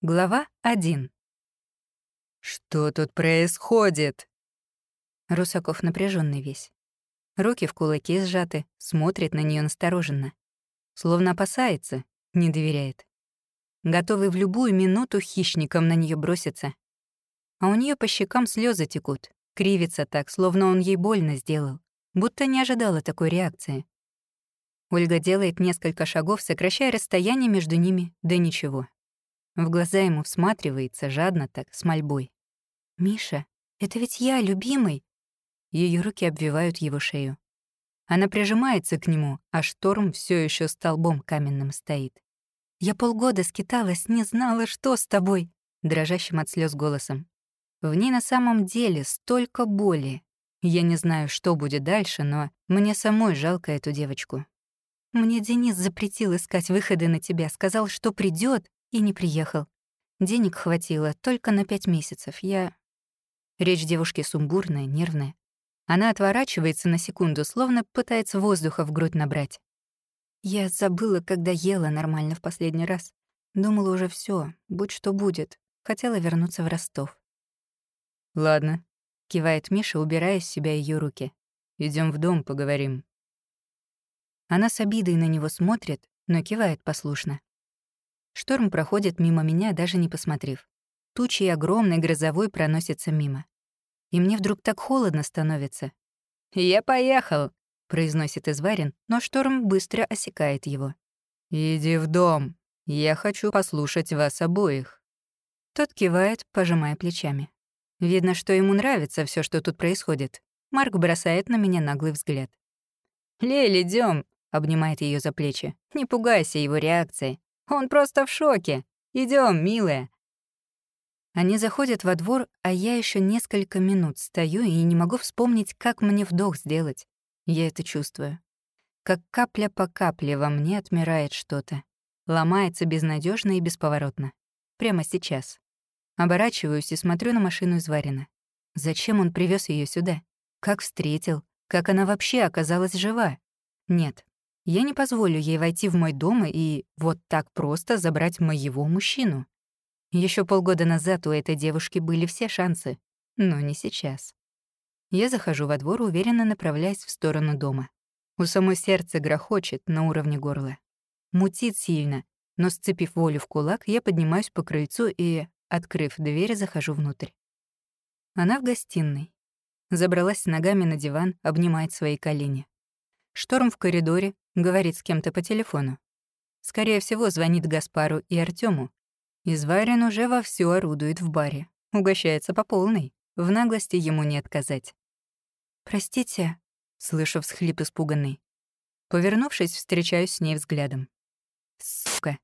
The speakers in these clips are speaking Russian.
Глава 1. «Что тут происходит?» Русаков напряженный весь. Руки в кулаки сжаты, смотрит на нее настороженно. Словно опасается, не доверяет. Готовый в любую минуту хищником на нее броситься. А у нее по щекам слезы текут, кривится так, словно он ей больно сделал, будто не ожидала такой реакции. Ольга делает несколько шагов, сокращая расстояние между ними, да ничего. В глаза ему всматривается, жадно так, с мольбой. «Миша, это ведь я, любимый!» Ее руки обвивают его шею. Она прижимается к нему, а шторм все еще столбом каменным стоит. «Я полгода скиталась, не знала, что с тобой!» дрожащим от слез голосом. В ней на самом деле столько боли. Я не знаю, что будет дальше, но мне самой жалко эту девочку. Мне Денис запретил искать выходы на тебя, сказал, что придет, и не приехал. Денег хватило только на пять месяцев. Я... Речь девушки сумбурная, нервная. Она отворачивается на секунду, словно пытается воздуха в грудь набрать. Я забыла, когда ела нормально в последний раз. Думала уже все, будь что будет. Хотела вернуться в Ростов. «Ладно», — кивает Миша, убирая с себя ее руки. Идем в дом, поговорим». Она с обидой на него смотрит, но кивает послушно. Шторм проходит мимо меня, даже не посмотрев. Тучи огромной грозовой проносятся мимо. И мне вдруг так холодно становится. «Я поехал», — произносит Изварин, но шторм быстро осекает его. «Иди в дом. Я хочу послушать вас обоих». Тот кивает, пожимая плечами. Видно, что ему нравится все, что тут происходит. Марк бросает на меня наглый взгляд. «Лель, идем, обнимает ее за плечи. «Не пугайся его реакции. Он просто в шоке. Идем, милая». Они заходят во двор, а я еще несколько минут стою и не могу вспомнить, как мне вдох сделать. Я это чувствую. Как капля по капле во мне отмирает что-то. Ломается безнадежно и бесповоротно. Прямо сейчас. Оборачиваюсь и смотрю на машину из Варина. Зачем он привез ее сюда? Как встретил? Как она вообще оказалась жива? Нет, я не позволю ей войти в мой дом и вот так просто забрать моего мужчину. Еще полгода назад у этой девушки были все шансы, но не сейчас. Я захожу во двор, уверенно направляясь в сторону дома. У самой сердце грохочет на уровне горла. Мутит сильно, но, сцепив волю в кулак, я поднимаюсь по крыльцу и, открыв дверь, захожу внутрь. Она в гостиной. Забралась ногами на диван, обнимает свои колени. Шторм в коридоре, говорит с кем-то по телефону. Скорее всего, звонит Гаспару и Артему. Изварин уже вовсю орудует в баре. Угощается по полной. В наглости ему не отказать. «Простите», — слышу всхлип испуганный. Повернувшись, встречаюсь с ней взглядом. Сука.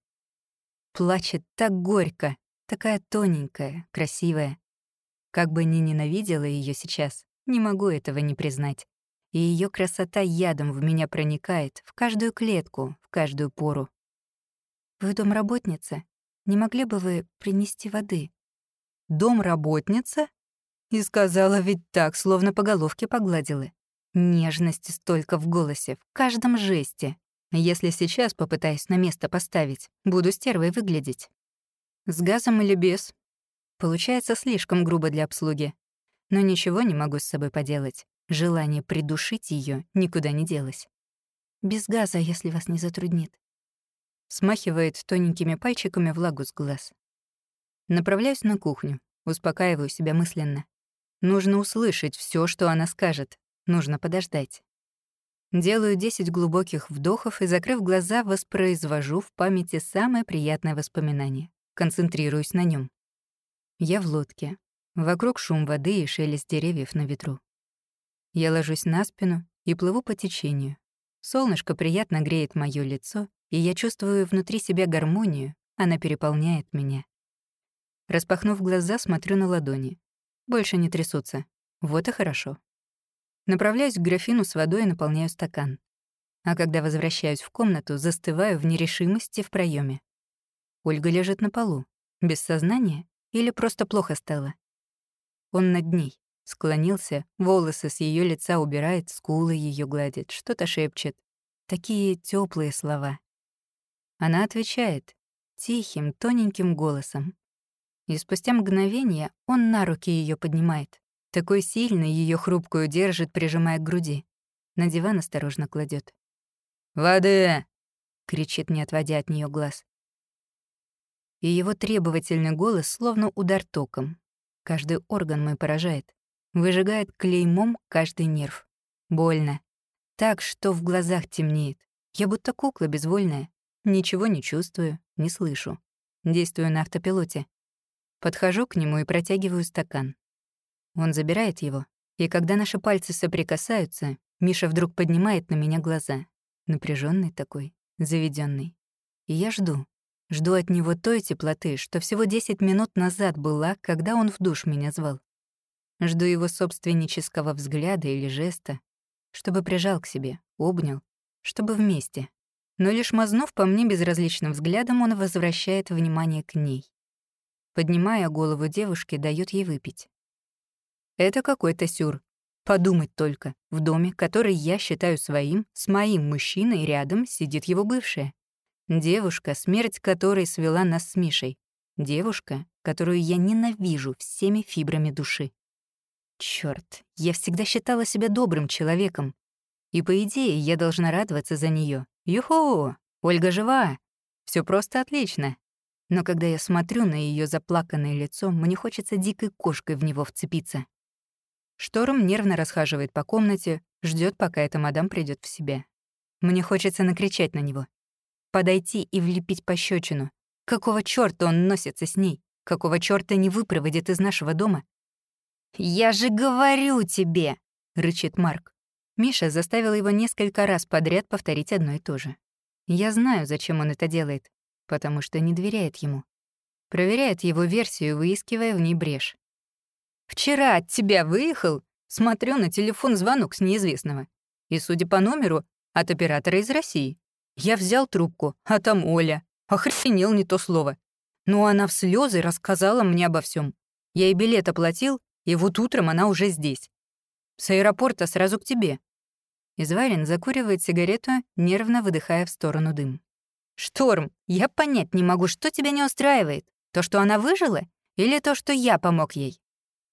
Плачет так горько, такая тоненькая, красивая. Как бы ни ненавидела ее сейчас, не могу этого не признать и ее красота ядом в меня проникает, в каждую клетку, в каждую пору. «Вы домработница? Не могли бы вы принести воды?» «Домработница?» И сказала ведь так, словно по головке погладила. Нежности столько в голосе, в каждом жесте. Если сейчас попытаюсь на место поставить, буду стервой выглядеть. С газом или без? Получается слишком грубо для обслуги. Но ничего не могу с собой поделать. Желание придушить ее никуда не делось. «Без газа, если вас не затруднит». Смахивает тоненькими пальчиками влагу с глаз. Направляюсь на кухню, успокаиваю себя мысленно. Нужно услышать все, что она скажет. Нужно подождать. Делаю 10 глубоких вдохов и, закрыв глаза, воспроизвожу в памяти самое приятное воспоминание. Концентрируюсь на нем. Я в лодке. Вокруг шум воды и шелест деревьев на ветру. Я ложусь на спину и плыву по течению. Солнышко приятно греет моё лицо, и я чувствую внутри себя гармонию, она переполняет меня. Распахнув глаза, смотрю на ладони. Больше не трясутся. Вот и хорошо. Направляюсь к графину с водой и наполняю стакан. А когда возвращаюсь в комнату, застываю в нерешимости в проеме. Ольга лежит на полу, без сознания или просто плохо стало. Он над ней. Склонился, волосы с ее лица убирает, скулы ее гладит, что-то шепчет. Такие теплые слова. Она отвечает тихим, тоненьким голосом, И спустя мгновение он на руки ее поднимает. Такой сильный ее хрупкую держит, прижимая к груди. На диван осторожно кладет. «Воды!» — кричит, не отводя от нее глаз. И его требовательный голос словно удар током. Каждый орган мой поражает. Выжигает клеймом каждый нерв. Больно. Так, что в глазах темнеет. Я будто кукла безвольная. Ничего не чувствую, не слышу. Действую на автопилоте. Подхожу к нему и протягиваю стакан. Он забирает его, и когда наши пальцы соприкасаются, Миша вдруг поднимает на меня глаза. напряженный такой, заведенный. И я жду. Жду от него той теплоты, что всего 10 минут назад была, когда он в душ меня звал. Жду его собственнического взгляда или жеста, чтобы прижал к себе, обнял, чтобы вместе. Но лишь мазнув по мне безразличным взглядом, он возвращает внимание к ней. Поднимая голову девушки, дает ей выпить. Это какой-то сюр. Подумать только, в доме, который я считаю своим, с моим мужчиной рядом сидит его бывшая. Девушка, смерть которой свела нас с Мишей. Девушка, которую я ненавижу всеми фибрами души. Чёрт, я всегда считала себя добрым человеком. И, по идее, я должна радоваться за неё. Юху! Ольга жива! Всё просто отлично. Но когда я смотрю на её заплаканное лицо, мне хочется дикой кошкой в него вцепиться. Шторм нервно расхаживает по комнате, ждет, пока эта мадам придет в себя. Мне хочется накричать на него. Подойти и влепить пощечину. Какого чёрта он носится с ней? Какого чёрта не выпроводит из нашего дома? «Я же говорю тебе!» — рычит Марк. Миша заставил его несколько раз подряд повторить одно и то же. Я знаю, зачем он это делает, потому что не доверяет ему. Проверяет его версию, выискивая в ней брешь. Вчера от тебя выехал, смотрю на телефон звонок с неизвестного. И, судя по номеру, от оператора из России. Я взял трубку, а там Оля. Охренел не то слово. Но она в слезы рассказала мне обо всем. Я и билет оплатил, и вот утром она уже здесь. С аэропорта сразу к тебе. Изварин закуривает сигарету, нервно выдыхая в сторону дым. «Шторм, я понять не могу, что тебя не устраивает. То, что она выжила, или то, что я помог ей?»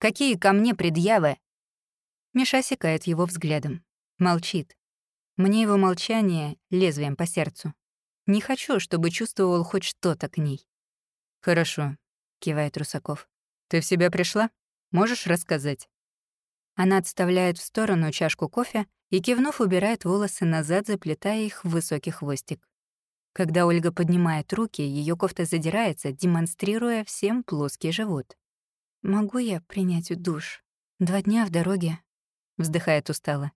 Какие ко мне предъявы?» Миша секает его взглядом. Молчит. Мне его молчание лезвием по сердцу. Не хочу, чтобы чувствовал хоть что-то к ней. «Хорошо», — кивает Русаков. «Ты в себя пришла? Можешь рассказать?» Она отставляет в сторону чашку кофе и, кивнув, убирает волосы назад, заплетая их в высокий хвостик. Когда Ольга поднимает руки, ее кофта задирается, демонстрируя всем плоский живот. «Могу я принять душ? Два дня в дороге?» — вздыхает устало.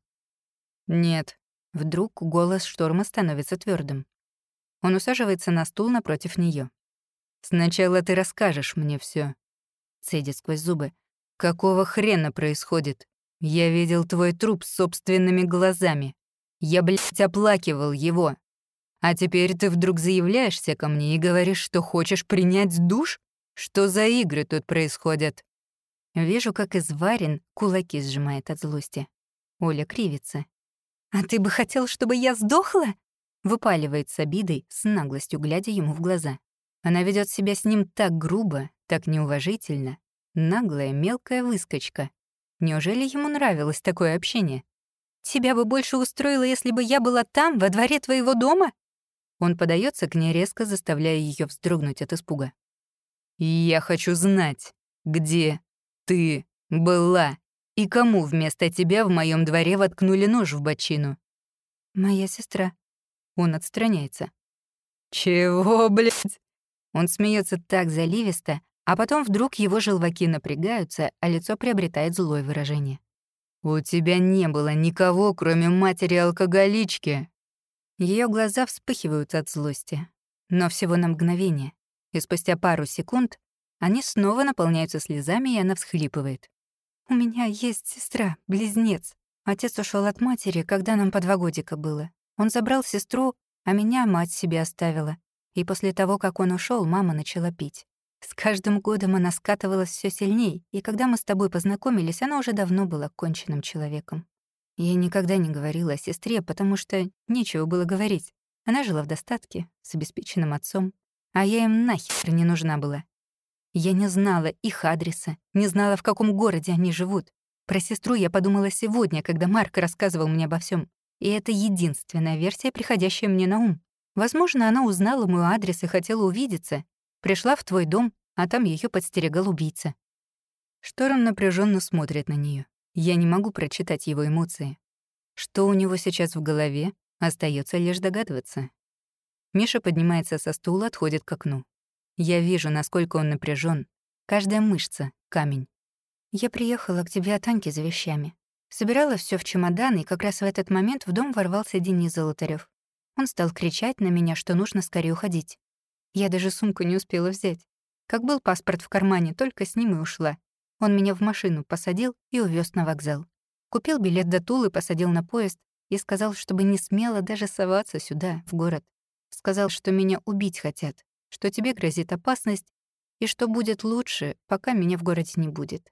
«Нет». Вдруг голос шторма становится твердым. Он усаживается на стул напротив нее. «Сначала ты расскажешь мне все. цедит сквозь зубы. «Какого хрена происходит? Я видел твой труп собственными глазами. Я, блядь, оплакивал его. А теперь ты вдруг заявляешься ко мне и говоришь, что хочешь принять душ? Что за игры тут происходят? Вижу, как изварен кулаки сжимает от злости. Оля кривится. «А ты бы хотел, чтобы я сдохла?» Выпаливает с обидой, с наглостью глядя ему в глаза. Она ведет себя с ним так грубо, так неуважительно. Наглая, мелкая выскочка. Неужели ему нравилось такое общение? «Тебя бы больше устроило, если бы я была там, во дворе твоего дома?» Он подается к ней резко, заставляя ее вздрогнуть от испуга. «Я хочу знать, где ты была и кому вместо тебя в моем дворе воткнули нож в бочину?» «Моя сестра». Он отстраняется. «Чего, блядь?» Он смеется так заливисто, а потом вдруг его желваки напрягаются, а лицо приобретает злое выражение. «У тебя не было никого, кроме матери-алкоголички». Ее глаза вспыхивают от злости, но всего на мгновение и спустя пару секунд они снова наполняются слезами, и она всхлипывает. «У меня есть сестра, близнец. Отец ушел от матери, когда нам по два годика было. Он забрал сестру, а меня мать себе оставила. И после того, как он ушел, мама начала пить. С каждым годом она скатывалась все сильней, и когда мы с тобой познакомились, она уже давно была конченным человеком. Я никогда не говорила о сестре, потому что нечего было говорить. Она жила в достатке, с обеспеченным отцом, а я им нахер не нужна была. Я не знала их адреса, не знала, в каком городе они живут. Про сестру я подумала сегодня, когда Марк рассказывал мне обо всем. И это единственная версия, приходящая мне на ум. Возможно, она узнала мой адрес и хотела увидеться. Пришла в твой дом, а там ее подстерегал убийца. Шторм напряженно смотрит на нее. Я не могу прочитать его эмоции. Что у него сейчас в голове, остается лишь догадываться. Миша поднимается со стула, отходит к окну. Я вижу, насколько он напряжен. Каждая мышца — камень. Я приехала к тебе от Аньки за вещами. Собирала все в чемодан, и как раз в этот момент в дом ворвался Денис Золотарев. Он стал кричать на меня, что нужно скорее уходить. Я даже сумку не успела взять. Как был паспорт в кармане, только с ним и ушла. Он меня в машину посадил и увез на вокзал. Купил билет до Тулы, посадил на поезд и сказал, чтобы не смело даже соваться сюда, в город. Сказал, что меня убить хотят, что тебе грозит опасность и что будет лучше, пока меня в городе не будет.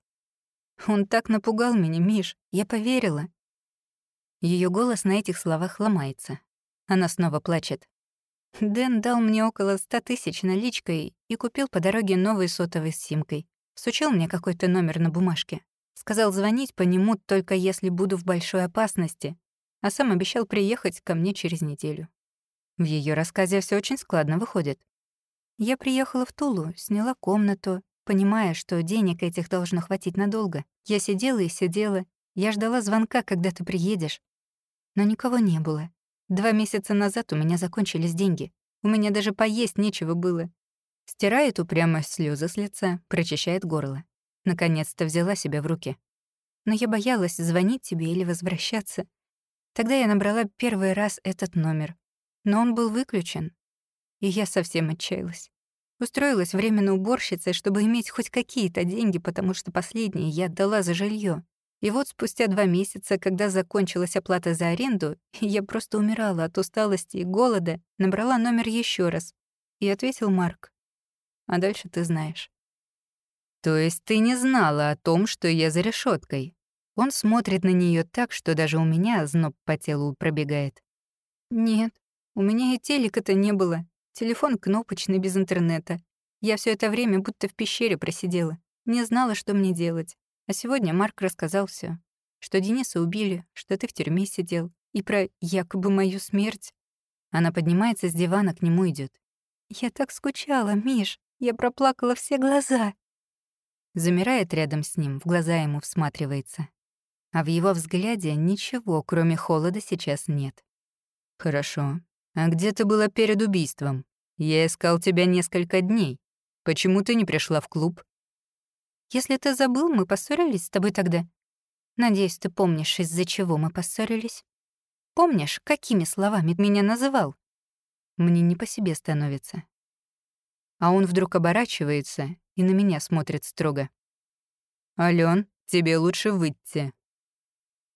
Он так напугал меня, Миш, я поверила. Ее голос на этих словах ломается. Она снова плачет. Дэн дал мне около ста тысяч наличкой и купил по дороге новый сотовый с симкой. Сучил мне какой-то номер на бумажке. Сказал звонить по нему только если буду в большой опасности, а сам обещал приехать ко мне через неделю. В ее рассказе все очень складно выходит. Я приехала в Тулу, сняла комнату, понимая, что денег этих должно хватить надолго. Я сидела и сидела. Я ждала звонка, когда ты приедешь. Но никого не было. Два месяца назад у меня закончились деньги. У меня даже поесть нечего было. Стирает упрямо слезы с лица, прочищает горло. Наконец-то взяла себя в руки. Но я боялась звонить тебе или возвращаться. Тогда я набрала первый раз этот номер. Но он был выключен, и я совсем отчаялась. Устроилась временно уборщицей, чтобы иметь хоть какие-то деньги, потому что последние я отдала за жилье. И вот спустя два месяца, когда закончилась оплата за аренду, я просто умирала от усталости и голода, набрала номер еще раз. И ответил Марк. А дальше ты знаешь. То есть ты не знала о том, что я за решеткой? Он смотрит на нее так, что даже у меня зноб по телу пробегает. Нет, у меня и телека-то не было. Телефон кнопочный, без интернета. Я все это время будто в пещере просидела. Не знала, что мне делать. А сегодня Марк рассказал все, Что Дениса убили, что ты в тюрьме сидел. И про якобы мою смерть. Она поднимается с дивана, к нему идет. «Я так скучала, Миш. Я проплакала все глаза». Замирает рядом с ним, в глаза ему всматривается. А в его взгляде ничего, кроме холода, сейчас нет. «Хорошо. «А где ты была перед убийством? Я искал тебя несколько дней. Почему ты не пришла в клуб?» «Если ты забыл, мы поссорились с тобой тогда. Надеюсь, ты помнишь, из-за чего мы поссорились. Помнишь, какими словами меня называл?» Мне не по себе становится. А он вдруг оборачивается и на меня смотрит строго. «Алён, тебе лучше выйти».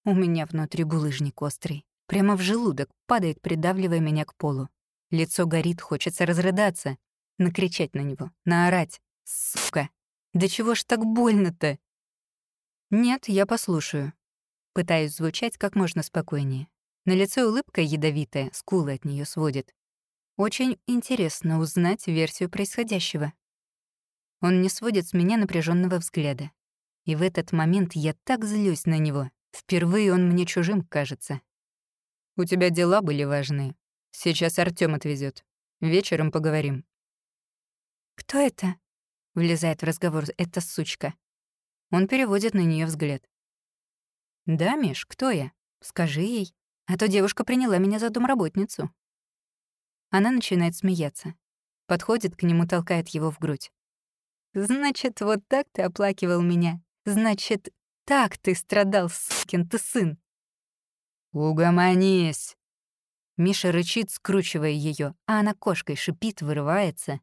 У меня внутри булыжник острый. Прямо в желудок падает, придавливая меня к полу. Лицо горит, хочется разрыдаться, накричать на него, наорать. Сука! Да чего ж так больно-то? Нет, я послушаю. Пытаюсь звучать как можно спокойнее. На лице улыбка ядовитая, скулы от нее сводит. Очень интересно узнать версию происходящего. Он не сводит с меня напряженного взгляда. И в этот момент я так злюсь на него. Впервые он мне чужим кажется. У тебя дела были важные. Сейчас Артём отвезет. Вечером поговорим». «Кто это?» — влезает в разговор эта сучка. Он переводит на нее взгляд. «Да, Миш, кто я? Скажи ей. А то девушка приняла меня за домработницу». Она начинает смеяться. Подходит к нему, толкает его в грудь. «Значит, вот так ты оплакивал меня. Значит, так ты страдал, сукин ты сын. «Угомонись!» Миша рычит, скручивая ее, а она кошкой шипит, вырывается.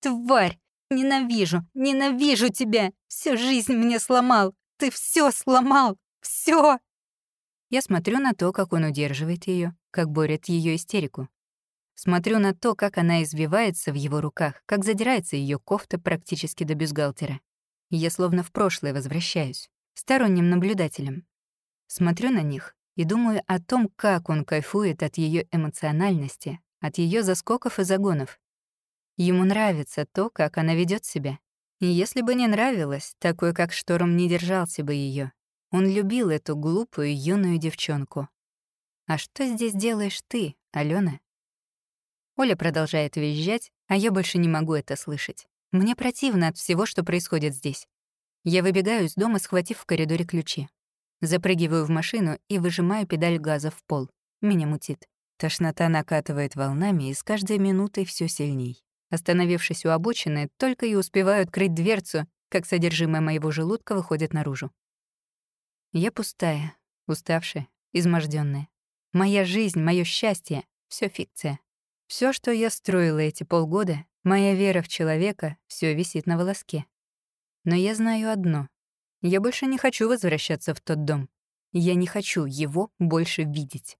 «Тварь! Ненавижу! Ненавижу тебя! Всю жизнь мне сломал! Ты все сломал! Все! Я смотрю на то, как он удерживает ее, как борет ее истерику. Смотрю на то, как она извивается в его руках, как задирается ее кофта практически до бюстгальтера. Я словно в прошлое возвращаюсь, сторонним наблюдателем. Смотрю на них и думаю о том, как он кайфует от ее эмоциональности, от ее заскоков и загонов. Ему нравится то, как она ведет себя. И если бы не нравилось, такой как Шторм не держался бы ее. Он любил эту глупую юную девчонку. А что здесь делаешь ты, Алена? Оля продолжает визжать, а я больше не могу это слышать. Мне противно от всего, что происходит здесь. Я выбегаю из дома, схватив в коридоре ключи. Запрыгиваю в машину и выжимаю педаль газа в пол. Меня мутит. Тошнота накатывает волнами, и с каждой минутой все сильней. Остановившись у обочины, только и успеваю открыть дверцу, как содержимое моего желудка выходит наружу. Я пустая, уставшая, измождённая. Моя жизнь, мое счастье — все фикция. Все, что я строила эти полгода, моя вера в человека, все висит на волоске. Но я знаю одно. Я больше не хочу возвращаться в тот дом. Я не хочу его больше видеть.